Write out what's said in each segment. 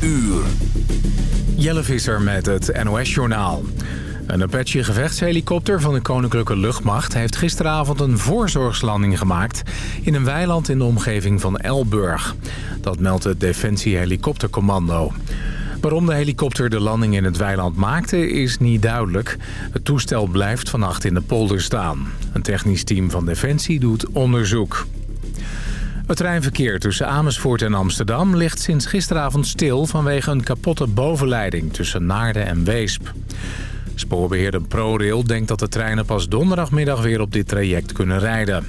uur. Jelle Visser met het NOS-journaal. Een Apache-gevechtshelikopter van de Koninklijke Luchtmacht... heeft gisteravond een voorzorgslanding gemaakt... in een weiland in de omgeving van Elburg. Dat meldt het Defensie Helikoptercommando. Waarom de helikopter de landing in het weiland maakte is niet duidelijk. Het toestel blijft vannacht in de polder staan. Een technisch team van Defensie doet onderzoek. Het treinverkeer tussen Amersfoort en Amsterdam ligt sinds gisteravond stil... vanwege een kapotte bovenleiding tussen Naarden en Weesp. Spoorbeheerder ProRail denkt dat de treinen pas donderdagmiddag weer op dit traject kunnen rijden.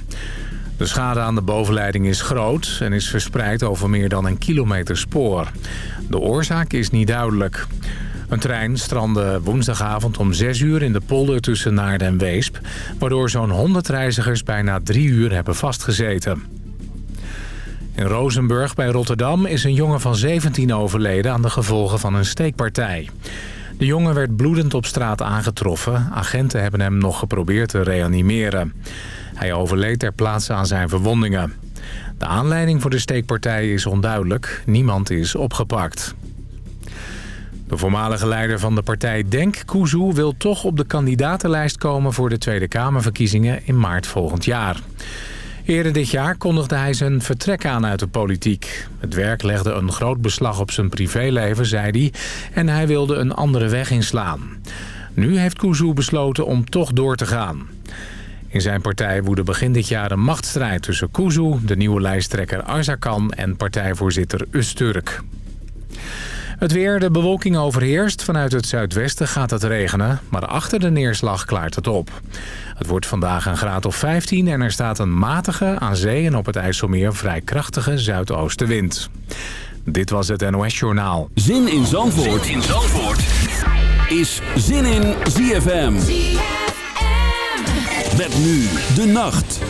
De schade aan de bovenleiding is groot en is verspreid over meer dan een kilometer spoor. De oorzaak is niet duidelijk. Een trein strandde woensdagavond om 6 uur in de polder tussen Naarden en Weesp... waardoor zo'n 100 reizigers bijna drie uur hebben vastgezeten. In Rozenburg bij Rotterdam is een jongen van 17 overleden aan de gevolgen van een steekpartij. De jongen werd bloedend op straat aangetroffen. Agenten hebben hem nog geprobeerd te reanimeren. Hij overleed ter plaatse aan zijn verwondingen. De aanleiding voor de steekpartij is onduidelijk. Niemand is opgepakt. De voormalige leider van de partij Denk, Kuzu, wil toch op de kandidatenlijst komen voor de Tweede Kamerverkiezingen in maart volgend jaar. Eerder dit jaar kondigde hij zijn vertrek aan uit de politiek. Het werk legde een groot beslag op zijn privéleven, zei hij, en hij wilde een andere weg inslaan. Nu heeft Kuzu besloten om toch door te gaan. In zijn partij woedde begin dit jaar een machtsstrijd tussen Kuzu, de nieuwe lijsttrekker Arzakan en partijvoorzitter Usturk. Het weer, de bewolking overheerst. Vanuit het zuidwesten gaat het regenen, maar achter de neerslag klaart het op. Het wordt vandaag een graad of 15 en er staat een matige, aan zee en op het IJsselmeer vrij krachtige zuidoostenwind. Dit was het NOS Journaal. Zin in Zandvoort, zin in Zandvoort. is Zin in ZFM. ZFM. Met nu de nacht.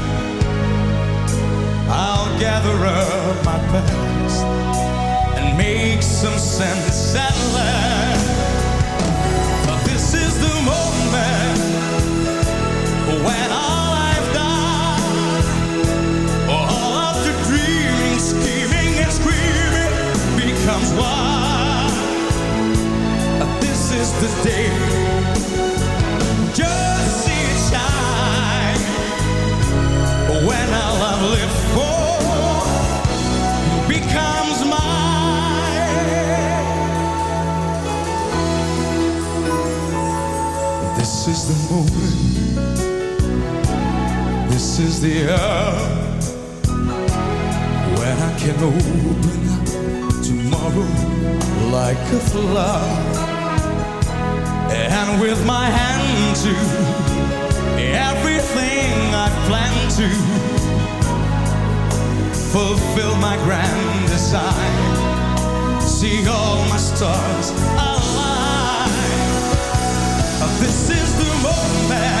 of my past and make some sense at last. open tomorrow like a flower. And with my hand to everything I plan to Fulfill my grand design. See all my stars align. This is the moment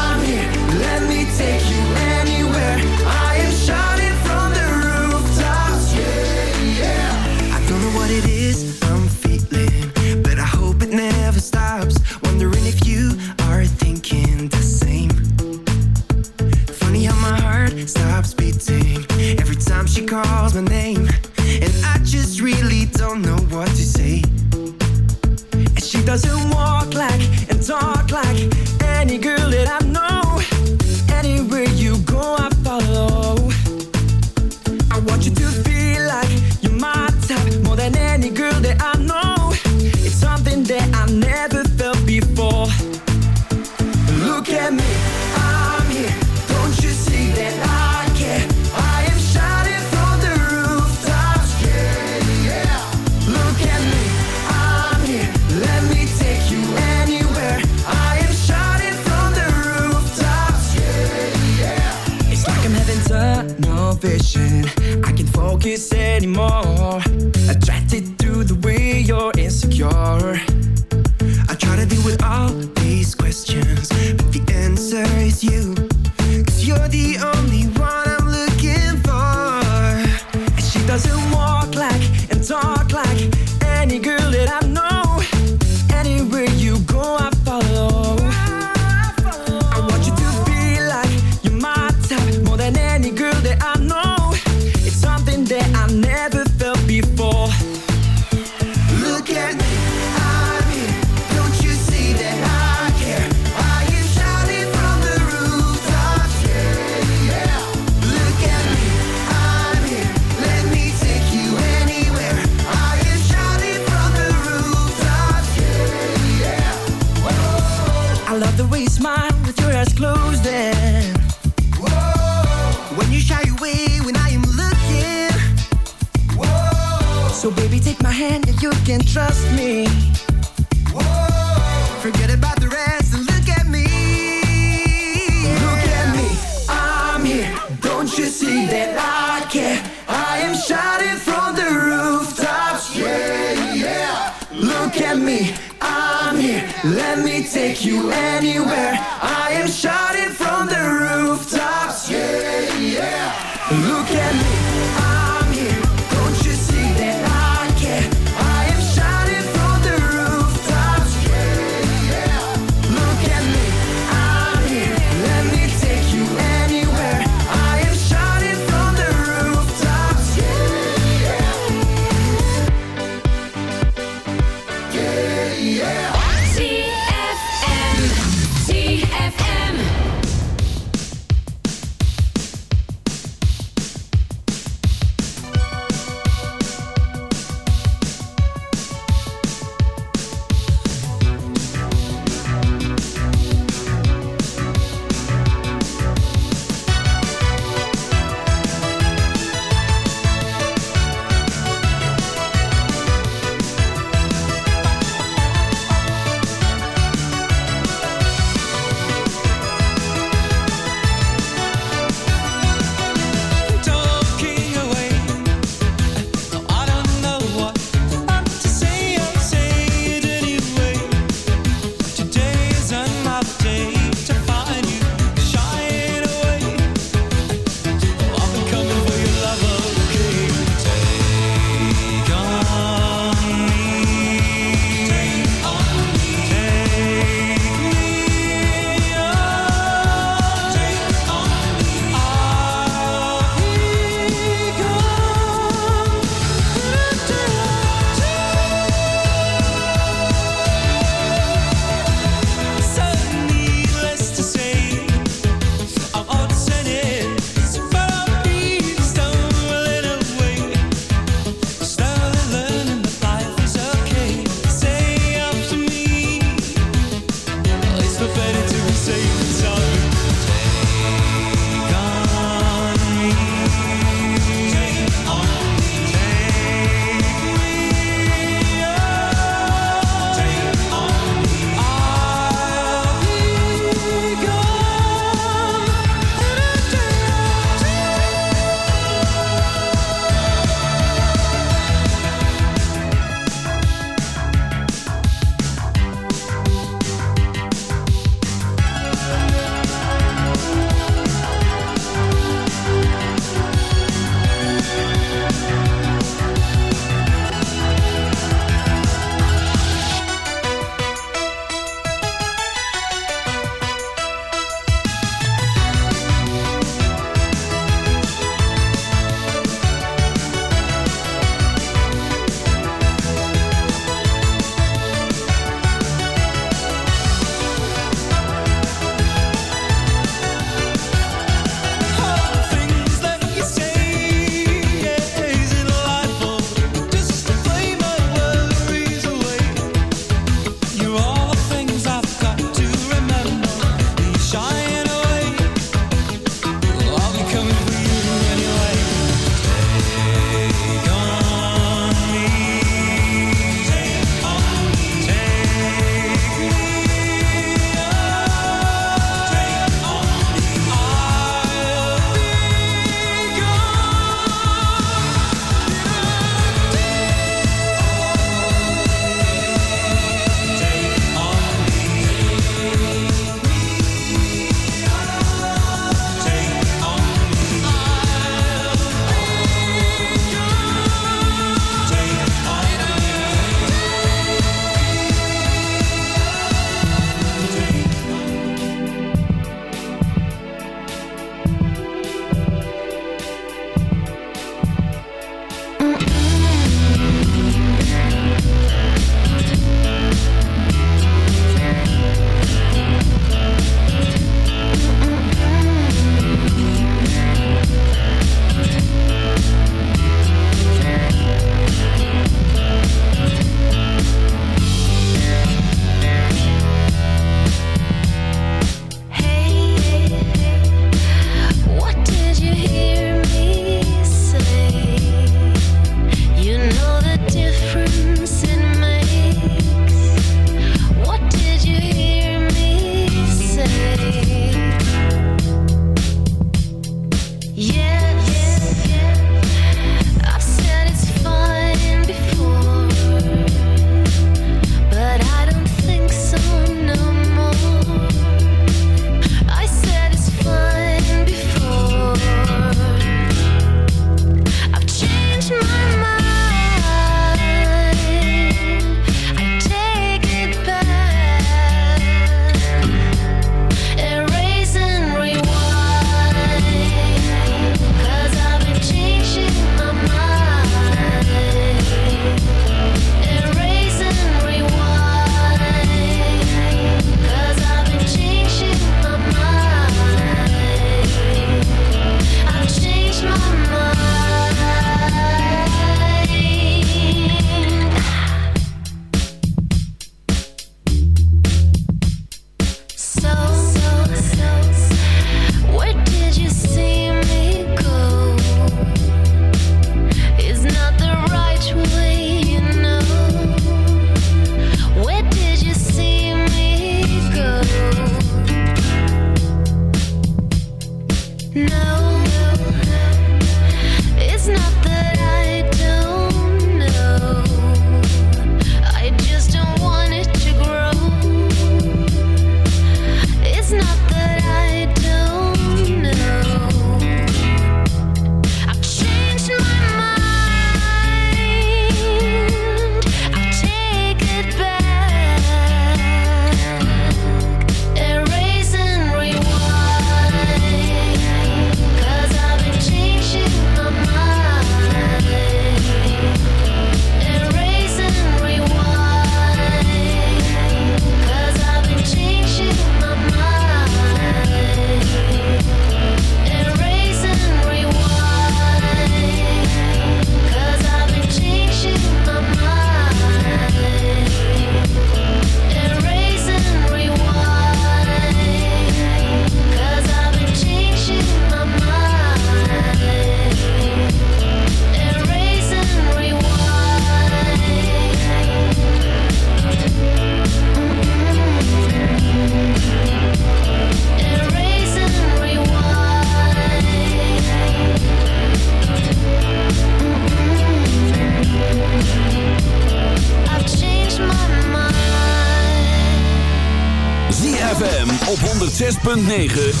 106.9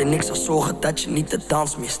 en ik zal zorgen dat je niet de dans mist.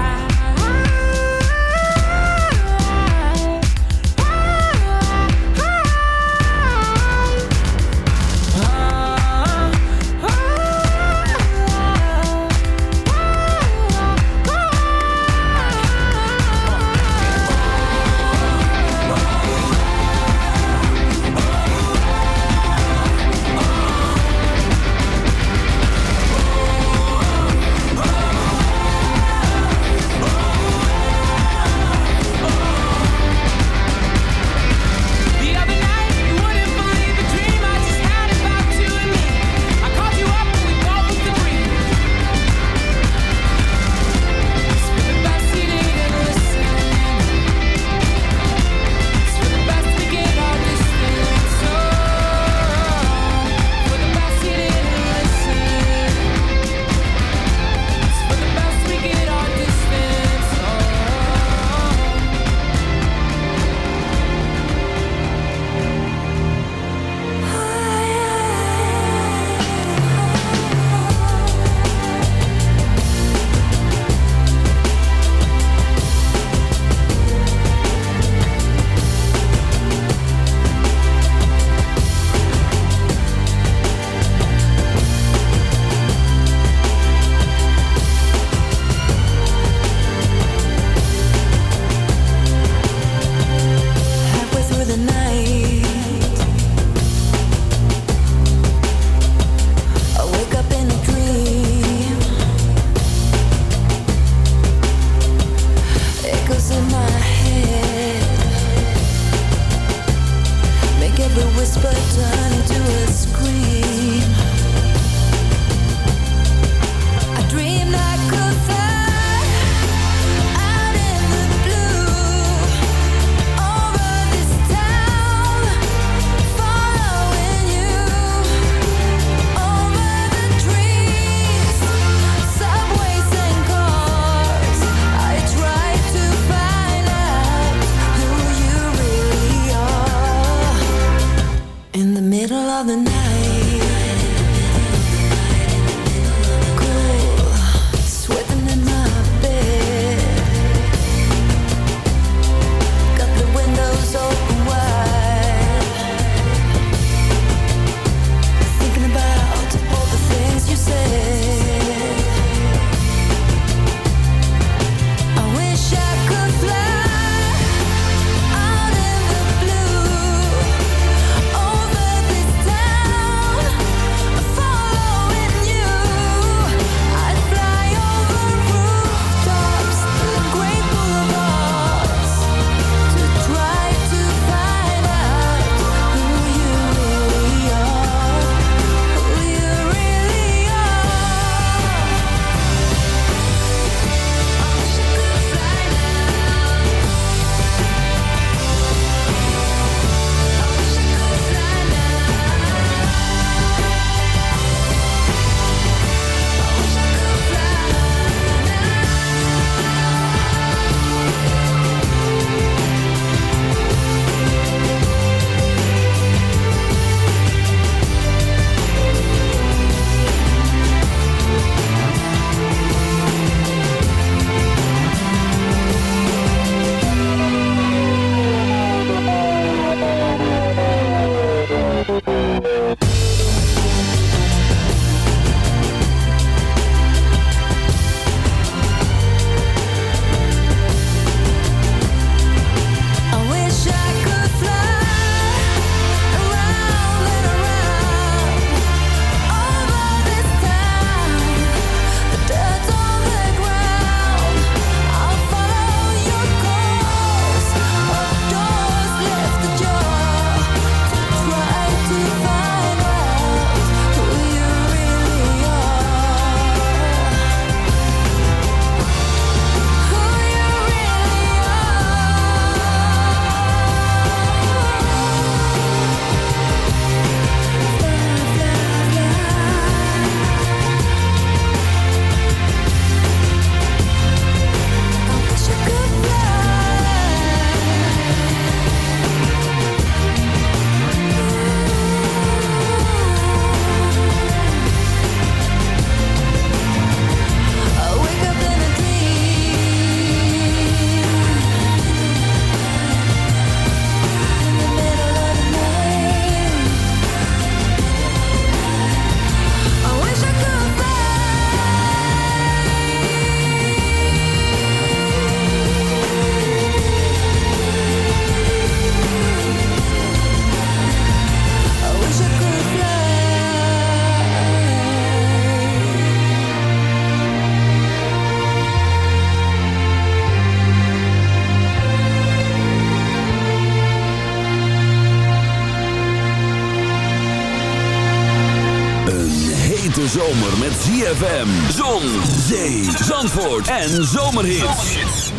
Zandvoort en zomerhits.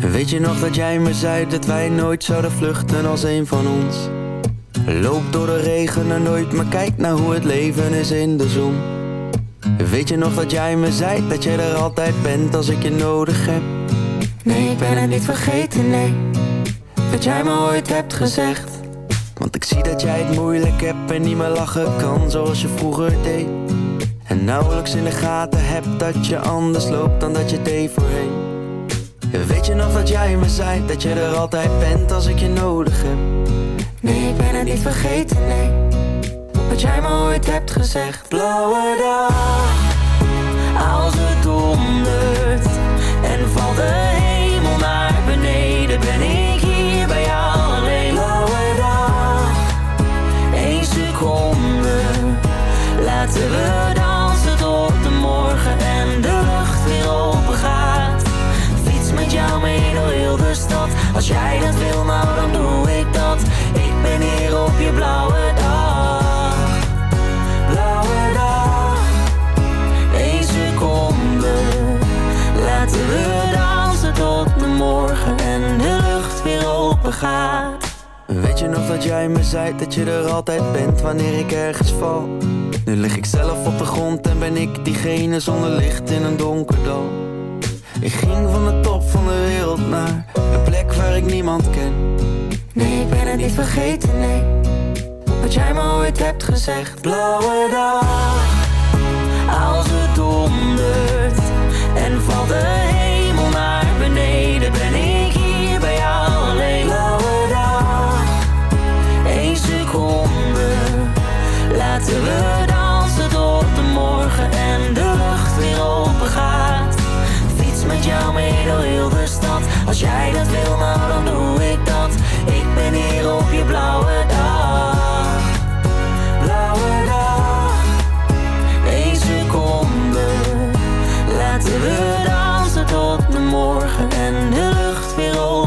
Weet je nog dat jij me zei dat wij nooit zouden vluchten als een van ons? Loop door de regen en nooit, maar kijk naar hoe het leven is in de zon. Weet je nog dat jij me zei dat jij er altijd bent als ik je nodig heb? Nee, ik ben het niet vergeten, nee. Wat jij me ooit hebt gezegd. Want ik zie dat jij het moeilijk hebt en niet meer lachen kan zoals je vroeger deed. En nauwelijks in de gaten hebt dat je anders loopt dan dat je deed voorheen. Weet je nog dat jij me zei dat je er altijd bent als ik je nodig heb? Nee, ik ben het niet vergeten, nee. Wat jij me ooit hebt gezegd. Blauwe dag, als het dondert en valt de hemel naar beneden, ben ik laten we dansen tot de morgen en de lucht weer open gaat. Fiets met jou mee door heel de stad. Als jij dat wil, nou dan doe ik dat. Ik ben hier op je blauwe dag. Blauwe dag, één seconde. Laten we dansen tot de morgen en de lucht weer open gaat. Weet je nog dat jij me zei dat je er altijd bent wanneer ik ergens val? Nu lig ik zelf op de grond en ben ik diegene zonder licht in een donker dal. Ik ging van de top van de wereld naar een plek waar ik niemand ken. Nee, ik ben het niet vergeten, nee. Wat jij me ooit hebt gezegd. Blauwe dag,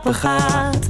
Open gaat.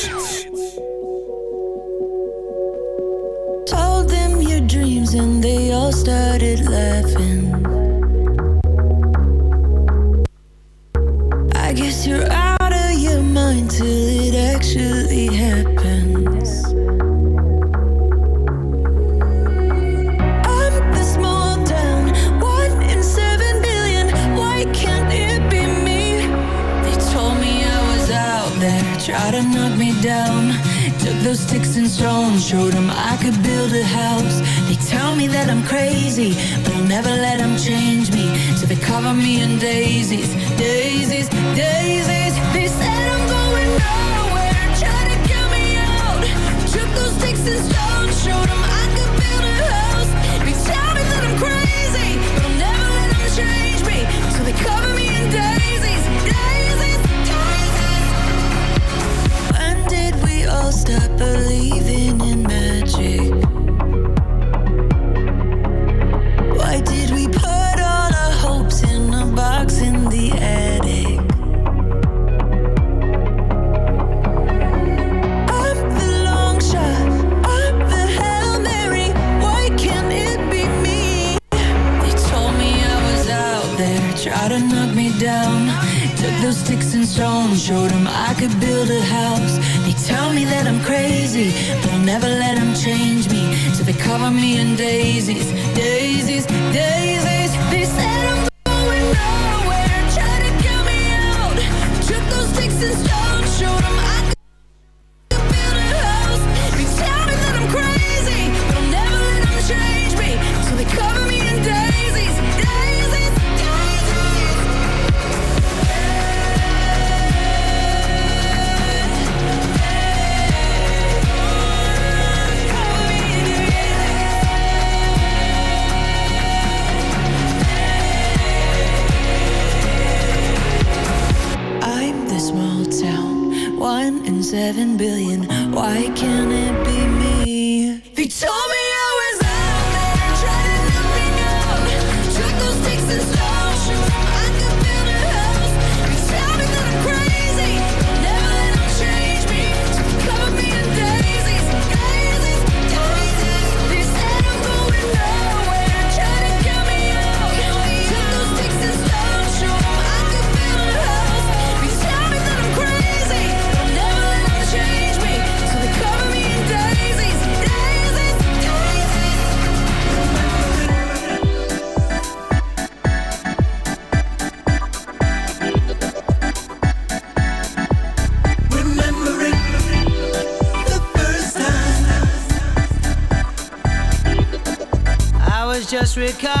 disregard